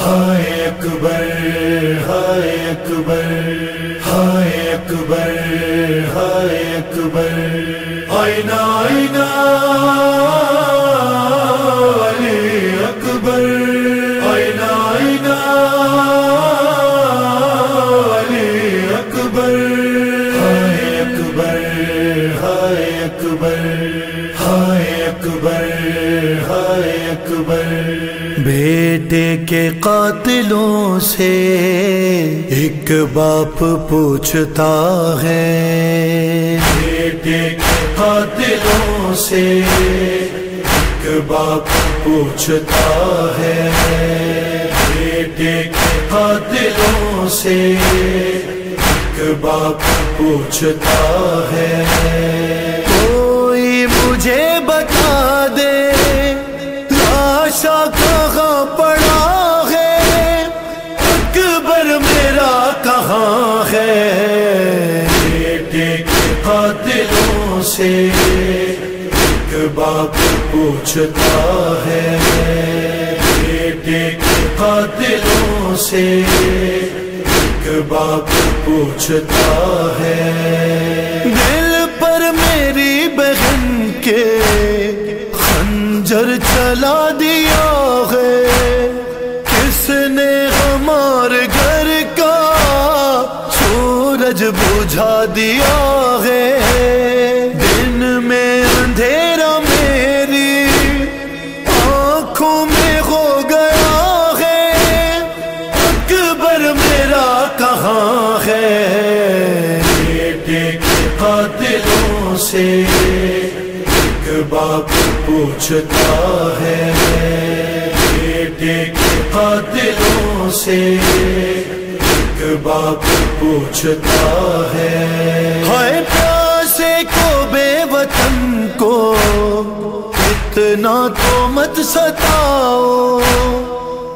ہائے اکبر ہائے اکبر ہائے اکبر ہائے اکبر۔ آئینہ آئینہ، علی اکبر۔ آئینہ آئینہ، علی اکبر۔ ہائے اکبر ہائے اکبر ہائے اکبر۔ بیٹے کے قاتلوں سے ایک باپ پوچھتا ہے۔ بیٹے کے قاتلوں سے ایک باپ پوچھتا ہے۔ بیٹے کے قاتلوں سے ایک باپ پوچھتا ہے۔ سے ایک باپ پوچھتا ہے۔ بیٹے کے قاتلوں سے ایک باپ پوچھتا ہے۔ دل پر میری بہن کے خنجر چلا دیا ہے۔ کس نے ہمارے گھر کا سورج بجھا دیا سے ایک باپ پوچھتا ہے، بیٹے کے قاتلوں سے ایک باپ پوچھتا ہے۔ ہائے پیاسے کو بے وطن کو، اتنا تو مت ستاؤ۔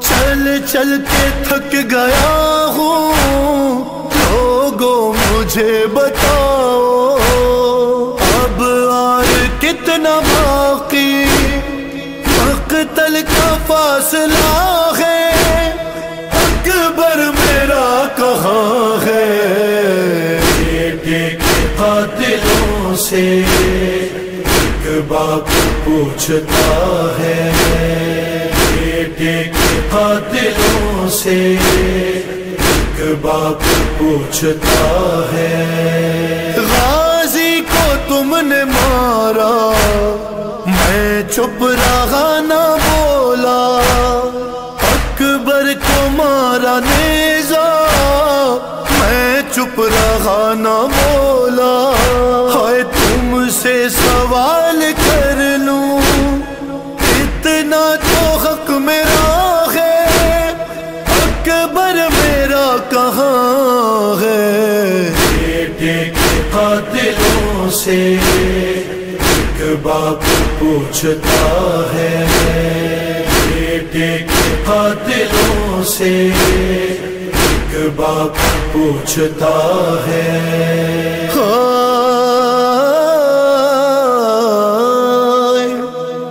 چل چل کے تھک گیا ہوں، لوگوں مجھے بتاؤ سے ایک باپ پوچھتا ہے۔ بیٹے کے قاتلوں سے ایک باپ پوچھتا ہے۔ غازی کو تم نے مارا، میں چپ رہا نہ بولا۔ اکبر کو مارا نیزا، میں چپ رہا نہ بولا باپ پوچھتا ہے۔ بیٹے کے قاتلوں سے ایک باپ پوچھتا ہے۔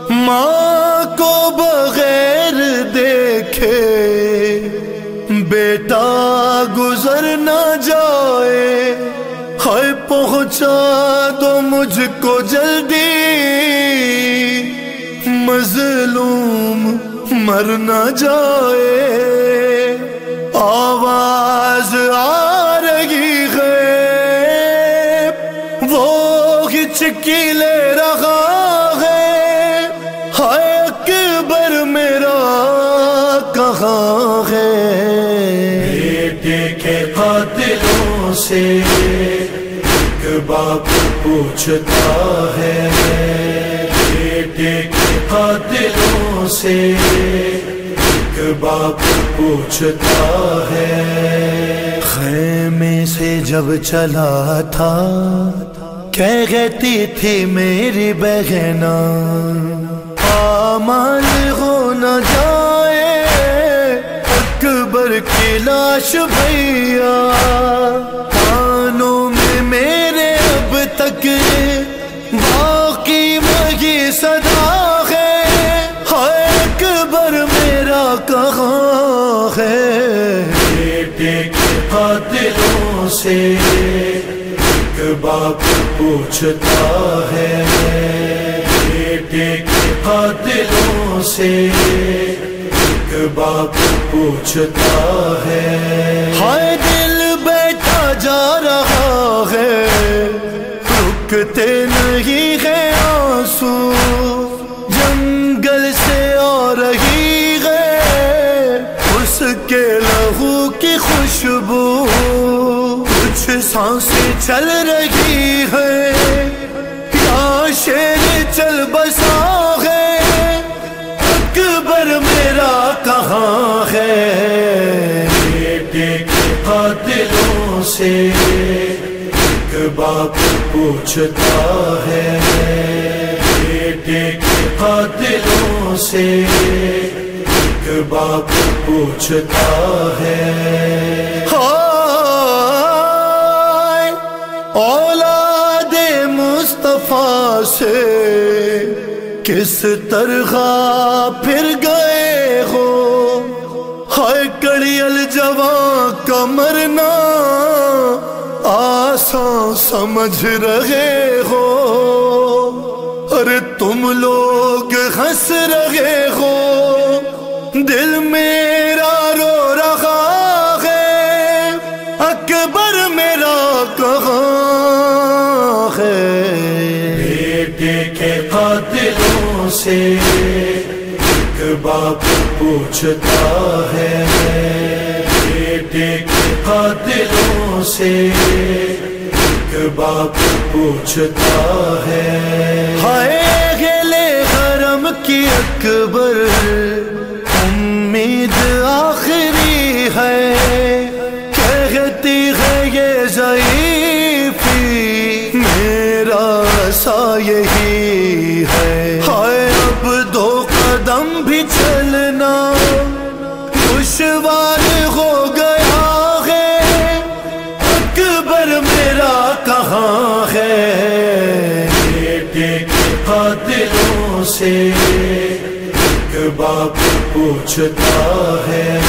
ماں کو بغیر دیکھے بیٹا گزر نہ جائے۔ ہے پہنچا دو مجھ کو جلدی مظلوم مر نہ جائے۔ آواز آ رہی ہے۔ وہ ہچکی لے رہا ہے۔ ہائے اکبر میرا کہاں ہے؟ بیٹے کے قاتلوں سے ایک باپ پوچھتا ہے۔ بیٹے کے قاتلوں سے ایک باپ پوچھتا ہے۔ خیمے سے جب چلا تھا کہتی تھی میری بہنا آمال ہو نہ جائے، اکبر کی لاش بھیا۔ کانوں میں میرے اب تک سے ایک باپ پوچھتا ہے۔ بیٹے کے قاتلوں سے ایک باپ پوچھتا ہے۔ ہائے دل بیٹھا جا رہا ہے، رکتے کچھ سانسیں چل رہی ہے۔ یا شیر چل بسا ہے۔ اکبر میرا کہاں ہے؟ بیٹے کے قاتلوں سے ایک باپ پوچھتا ہے۔ بیٹے کے قاتلوں سے ایک باپ پوچھتا ہے۔ اولاد مصطفیٰ سے کس طرح پھر گئے ہو؟ ہائے کڑیل جوان کا مرنا آسان سمجھ رہے ہو؟ ارے تم لوگ ہنس رہے ہو؟ دل میرا قاتلوں سے ایک باپ پوچھتا ہے۔ بیٹے کے قاتلوں سے ایک باپ پوچھتا ہے۔ ہائے گلے حرم کی اکبر۔ قدم بھی چلنا دشوار ہو گیا ہے۔ اکبر میرا کہاں ہے؟ بیٹے کے قاتلوں سے ایک باپ پوچھتا ہے۔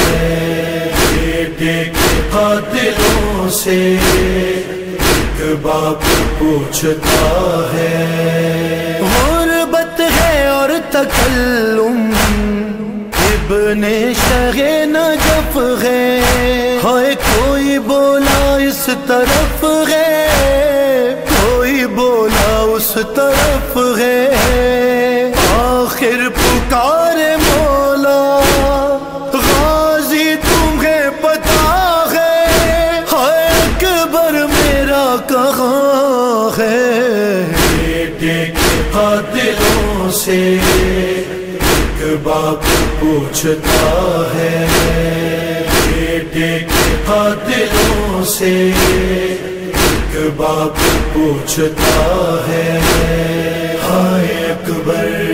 بیٹے کے قاتلوں سے ایک باپ پوچھتا ہے۔ تکلم ابن شہ نجف ہے۔ ہائے، کوئی بولا اس طرف ہے۔ کوئی بولا اس طرف ہے۔ آخر پکار مولا، غازی تمہیں پتا ہے۔ ہائے، اکبر میرا کہاں ہے؟ بیٹے کے قاتلوں سے باپ پوچھتا ہے بیٹے کے قاتلوں سے۔ ایک باپ پوچھتا ہے ہائے اکبر